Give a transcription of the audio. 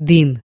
Din.